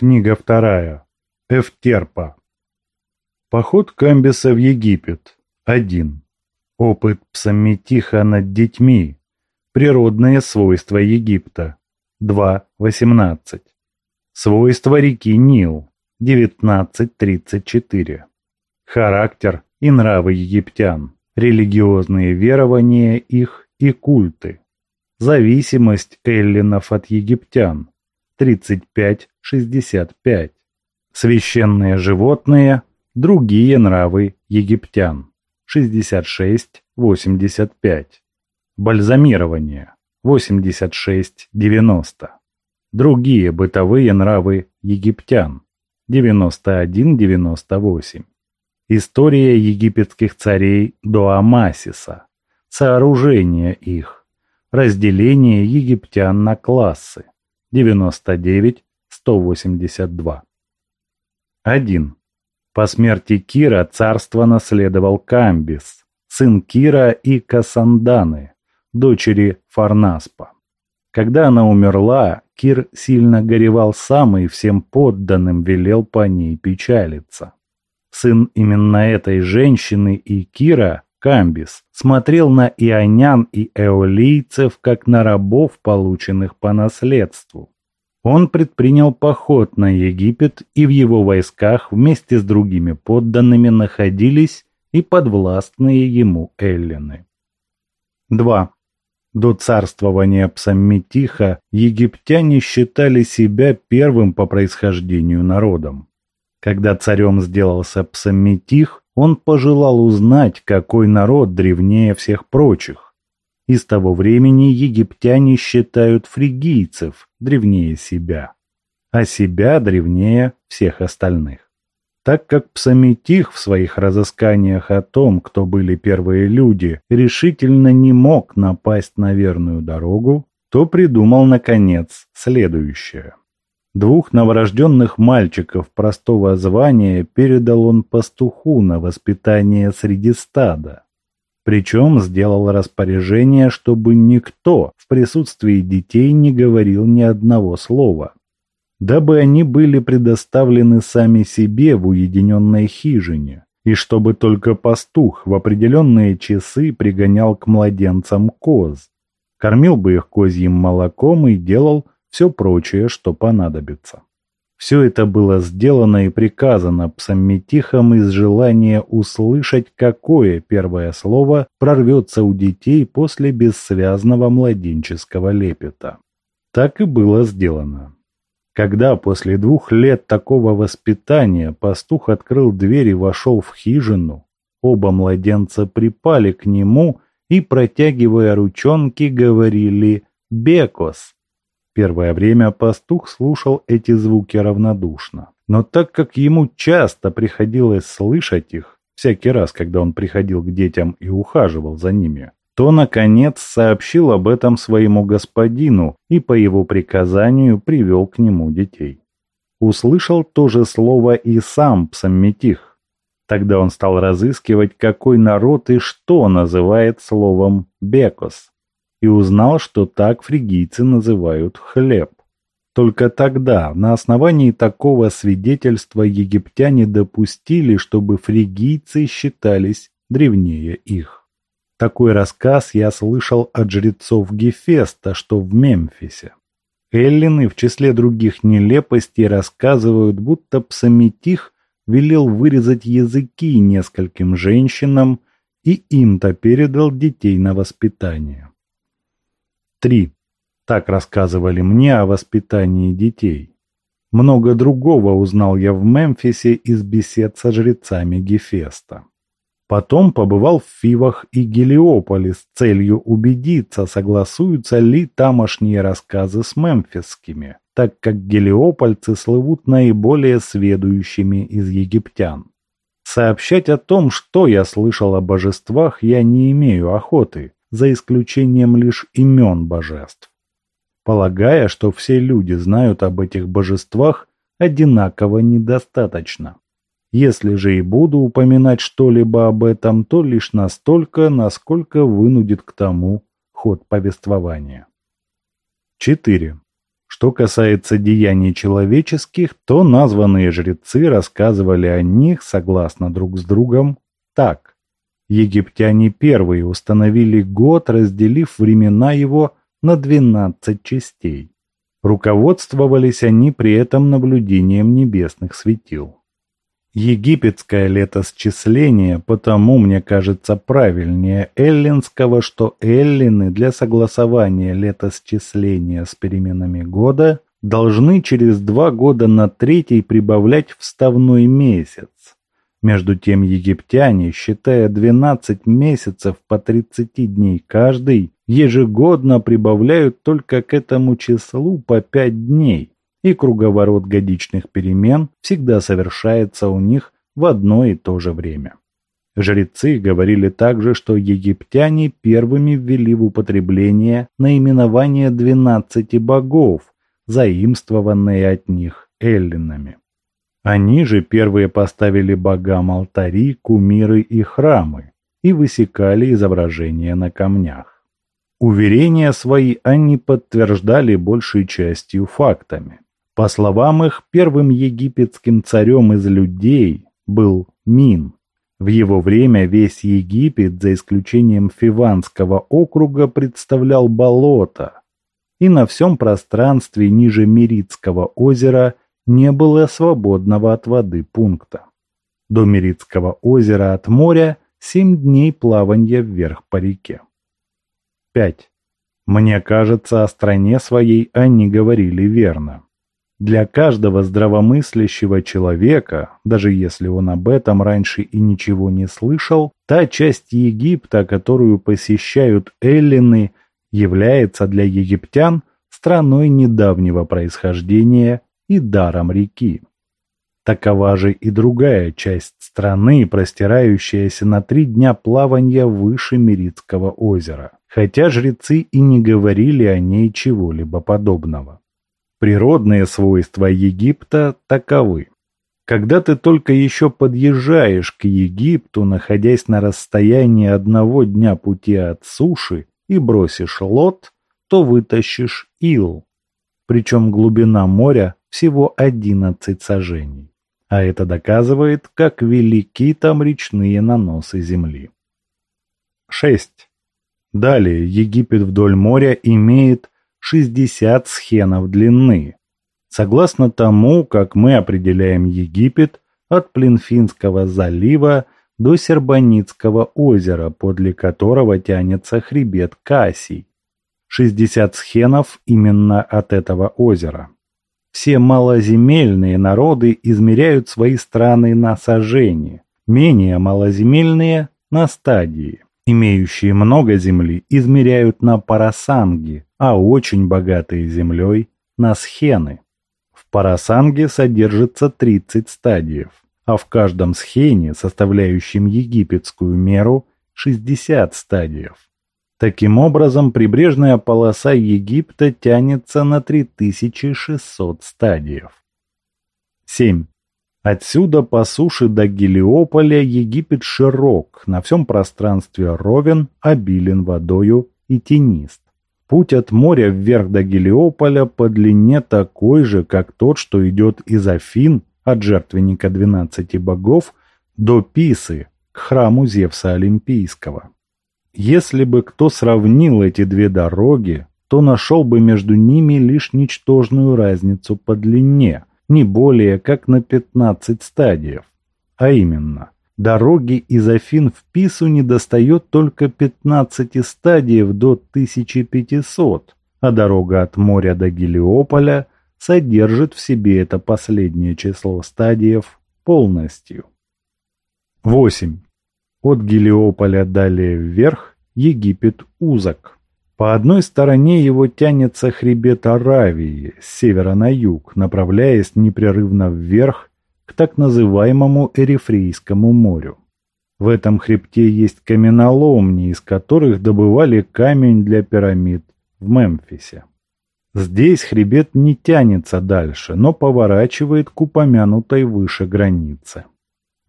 Книга вторая. Эфтерпа. Поход Камбиса в Египет. 1. Опыт Псамметиха над детьми. Природные свойства Египта. 2.18. Свойства реки Нил. 19.34. Характер и нравы египтян. Религиозные верования их и культы. Зависимость эллинов от египтян. 35-65. Священные животные, другие нравы египтян. 66-85. Бальзамирование. 86-90. Другие бытовые нравы египтян. 91-98. История египетских царей до Амасиса. Сооружение их. Разделение египтян на классы. 99-182. 1. По смерти Кира царство наследовал Камбис, сын Кира и Касанданы, дочери Фарнаспа. Когда она умерла, Кир сильно горевал сам и всем подданным велел по ней печалиться. Сын именно этой женщины и Кира, Камбис, смотрел на ионян и эолийцев как на рабов, полученных по наследству. Он предпринял поход на Египет, и в его войсках вместе с другими подданными находились и подвластные ему эллины. 2. До царствования Псамметиха египтяне считали себя первым по происхождению народом. Когда царем сделался Псамметих, он пожелал узнать, какой народ древнее всех прочих. И с того времени египтяне считают фригийцев древнее себя, а себя древнее всех остальных. Так как Псаметих в своих разысканиях о том, кто были первые люди, решительно не мог напасть на верную дорогу, то придумал, наконец, следующее. Двух новорожденных мальчиков простого звания передал он пастуху на воспитание среди стада. Причем сделал распоряжение, чтобы никто в присутствии детей не говорил ни одного слова дабы они были предоставлены сами себе в уединенной хижине, и чтобы только пастух в определенные часы пригонял к младенцам коз, кормил бы их козьим молоком и делал все прочее, что понадобится. Все это было сделано и приказано псамметихам из желания услышать, какое первое слово прорвется у детей после бессвязного младенческого лепета. Так и было сделано. Когда после двух лет такого воспитания пастух открыл дверь и вошел в хижину, оба младенца припали к нему и, протягивая ручонки, говорили «Бекос». Первое время пастух слушал эти звуки равнодушно. Но так как ему часто приходилось слышать их, всякий раз, когда он приходил к детям и ухаживал за ними, то, наконец, сообщил об этом своему господину и по его приказанию привел к нему детей. Услышал то же слово и сам Псамметих. Тогда он стал разыскивать, какой народ и что называет словом «бекос», и узнал, что так фригийцы называют «хлеб». Только тогда, на основании такого свидетельства, египтяне допустили, чтобы фригийцы считались древнее их. Такой рассказ я слышал от жрецов Гефеста, что в Мемфисе. Эллины в числе других нелепостей рассказывают, будто Псаметих велел вырезать языки нескольким женщинам и им-то передал детей на воспитание. 3. Так рассказывали мне о воспитании детей. Много другого узнал я в Мемфисе из бесед со жрецами Гефеста. Потом побывал в Фивах и Гелиополе с целью убедиться, согласуются ли тамошние рассказы с мемфисскими, так как гелиопольцы слывут наиболее сведущими из египтян. Сообщать о том, что я слышал о божествах, я не имею охоты, за исключением лишь имен божеств. Полагая, что все люди знают об этих божествах, одинаково недостаточно. Если же и буду упоминать что-либо об этом, то лишь настолько, насколько вынудит к тому ход повествования. 4. Что касается деяний человеческих, то названные жрецы рассказывали о них, согласно друг с другом, так. Египтяне первые установили год, разделив времена его на 12 частей. Руководствовались они при этом наблюдением небесных светил. Египетское летосчисление потому, мне кажется, правильнее эллинского, что эллины для согласования летосчисления с переменами года должны через два года на третий прибавлять вставной месяц. Между тем египтяне, считая 12 месяцев по 30 дней каждый, ежегодно прибавляют только к этому числу по 5 дней и круговорот годичных перемен всегда совершается у них в одно и то же время. Жрецы говорили также, что египтяне первыми ввели в употребление наименование двенадцати богов, заимствованные от них эллинами. Они же первые поставили богам алтари, кумиры и храмы и высекали изображения на камнях. Уверения свои они подтверждали большей частью фактами. По словам их, первым египетским царем из людей был Мин. В его время весь Египет, за исключением Фиванского округа, представлял болото, и на всем пространстве ниже Миритского озера не было свободного от воды пункта. До Миритского озера от моря семь дней плавания вверх по реке. 5. Мне кажется, о стране своей они говорили верно. Для каждого здравомыслящего человека, даже если он об этом раньше и ничего не слышал, та часть Египта, которую посещают эллины, является для египтян страной недавнего происхождения и даром реки. Такова же и другая часть страны, простирающаяся на три дня плавания выше Миритского озера, хотя жрецы и не говорили о ней чего-либо подобного. Природные свойства Египта таковы. Когда ты только еще подъезжаешь к Египту, находясь на расстоянии одного дня пути от суши, и бросишь лот, то вытащишь ил. Причем глубина моря всего 11 сажений. А это доказывает, как велики там речные наносы земли. 6. Далее Египет вдоль моря имеет 60 схенов длины. Согласно тому, как мы определяем Египет от Плинфинского залива до Сербаницкого озера, подле которого тянется хребет Кассий. 60 схенов именно от этого озера. Все малоземельные народы измеряют свои страны на сажении, менее малоземельные – на стадии. Имеющие много земли измеряют на парасанги, а очень богатые землей – на схены. В парасанге содержится 30 стадиев, а в каждом схене, составляющем египетскую меру, 60 стадиев. Таким образом, прибрежная полоса Египта тянется на 3600 стадиев. 7. Отсюда по суше до Гелиополя Египет широк, на всем пространстве ровен, обилен водою и тенист. Путь от моря вверх до Гелиополя по длине такой же, как тот, что идет из Афин, от жертвенника двенадцати богов, до Писы, к храму Зевса Олимпийского. Если бы кто сравнил эти две дороги, то нашел бы между ними лишь ничтожную разницу по длине – не более как на 15 стадиев. А именно, дороги из Афин в Пису недостает только 15 стадиев до 1500, а дорога от моря до Гелиополя содержит в себе это последнее число стадиев полностью. 8. От Гелиополя далее вверх Египет узок. По одной стороне его тянется хребет Аравии с севера на юг, направляясь непрерывно вверх к так называемому Эрифрейскому морю. В этом хребте есть каменоломни, из которых добывали камень для пирамид в Мемфисе. Здесь хребет не тянется дальше, но поворачивает к упомянутой выше границе.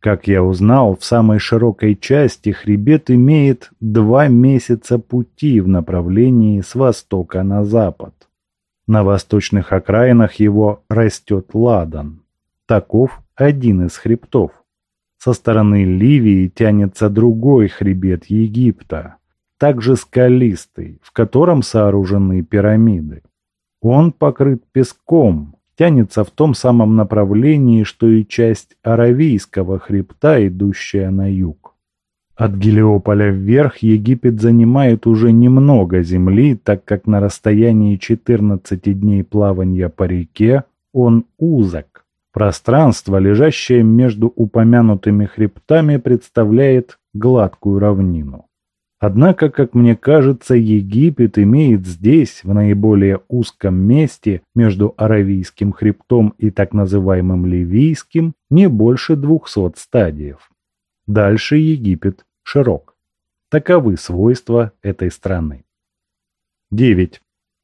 Как я узнал, в самой широкой части хребет имеет два месяца пути в направлении с востока на запад. На восточных окраинах его растет ладан. Таков один из хребтов. Со стороны Ливии тянется другой хребет Египта, также скалистый, в котором сооружены пирамиды. Он покрыт песком, тянется в том самом направлении, что и часть Аравийского хребта, идущая на юг. От Гелиополя вверх Египет занимает уже немного земли, так как на расстоянии 14 дней плавания по реке он узок. Пространство, лежащее между упомянутыми хребтами, представляет гладкую равнину. Однако, как мне кажется, Египет имеет здесь, в наиболее узком месте между Аравийским хребтом и так называемым Ливийским, не больше двухсот стадиев. Дальше Египет широк. Таковы свойства этой страны. 9.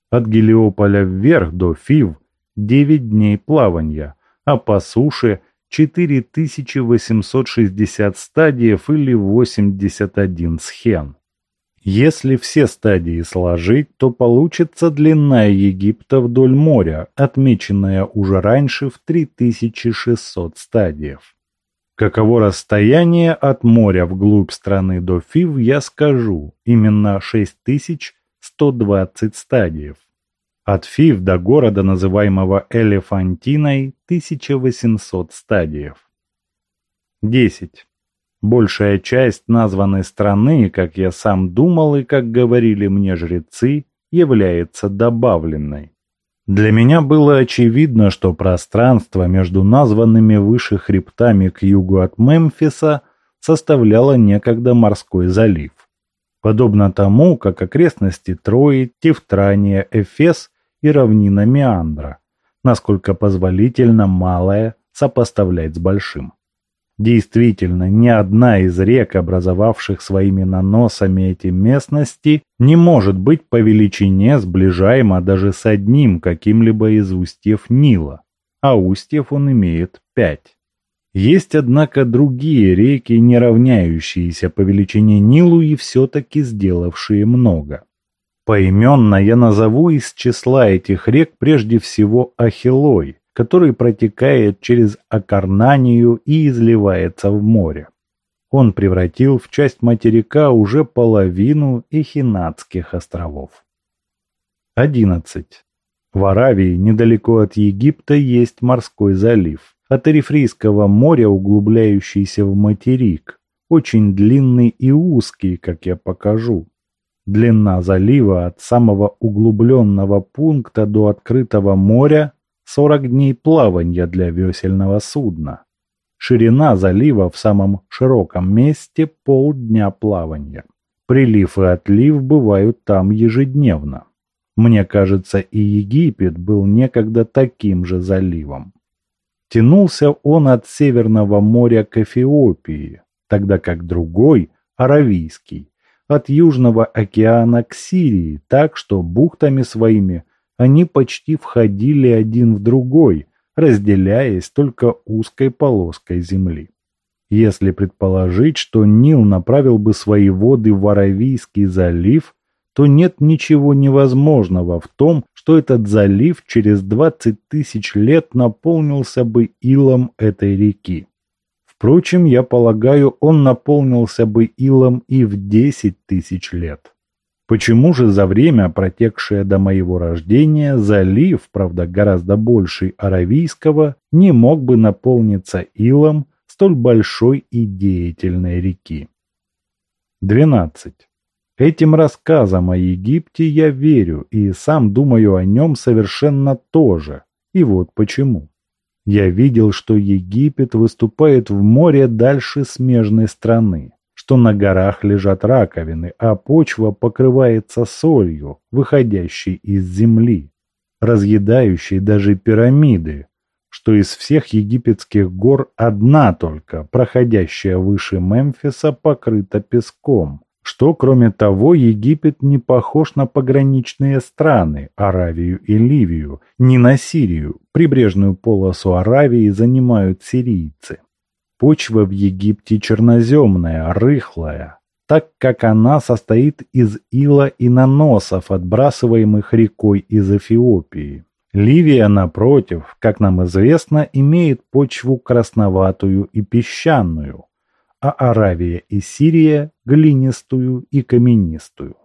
От Гелиополя вверх до Фив 9 дней плавания, а по суше 4860 стадиев или 81 схен. Если все стадии сложить, то получится длина Египта вдоль моря, отмеченная уже раньше в 3600 стадиев. Каково расстояние от моря вглубь страны до Фив, я скажу, именно 6120 стадиев. От Фив до города, называемого Элефантиной, 1800 стадиев. 10. Большая часть названной страны, как я сам думал и как говорили мне жрецы, является добавленной. Для меня было очевидно, что пространство между названными выше хребтами к югу от Мемфиса составляло некогда морской залив. Подобно тому, как окрестности Трои, Тевтрания, Эфес и равнина Меандра, насколько позволительно малое сопоставлять с большим. Действительно, ни одна из рек, образовавших своими наносами эти местности, не может быть по величине сближаема даже с одним каким-либо из устьев Нила, а устьев он имеет пять. Есть, однако, другие реки, не равняющиеся по величине Нилу и все-таки сделавшие много. Поименно я назову из числа этих рек прежде всего Ахилой, который протекает через Акарнанию и изливается в море. Он превратил в часть материка уже половину Эхинатских островов. 11. В Аравии, недалеко от Египта, есть морской залив. От Эрифрейского моря, углубляющийся в материк, очень длинный и узкий, как я покажу. Длина залива от самого углубленного пункта до открытого моря 40 дней плавания для весельного судна. Ширина залива в самом широком месте – полдня плавания. Прилив и отлив бывают там ежедневно. Мне кажется, и Египет был некогда таким же заливом. Тянулся он от Северного моря к Эфиопии, тогда как другой, Аравийский, от Южного океана к Сирии, так что бухтами своими они почти входили один в другой, разделяясь только узкой полоской земли. Если предположить, что Нил направил бы свои воды в Аравийский залив, то нет ничего невозможного в том, что этот залив через 20 тысяч лет наполнился бы илом этой реки. Впрочем, я полагаю, он наполнился бы илом и в 10 тысяч лет. Почему же за время, протекшее до моего рождения, залив, правда гораздо больший Аравийского, не мог бы наполниться илом столь большой и деятельной реки? 12. Этим рассказом о Египте я верю и сам думаю о нем совершенно тоже. И вот почему. Я видел, что Египет выступает в море дальше смежной страны что на горах лежат раковины, а почва покрывается солью, выходящей из земли, разъедающей даже пирамиды, что из всех египетских гор одна только, проходящая выше Мемфиса, покрыта песком, что, кроме того, Египет не похож на пограничные страны, Аравию и Ливию, не на Сирию, прибрежную полосу Аравии занимают сирийцы. Почва в Египте черноземная, рыхлая. так как она состоит из ила и наносов, отбрасываемых рекой из Эфиопии. Ливия, напротив, как нам известно, имеет почву красноватую и песчаную, а Аравия и Сирия – глинистую и каменистую.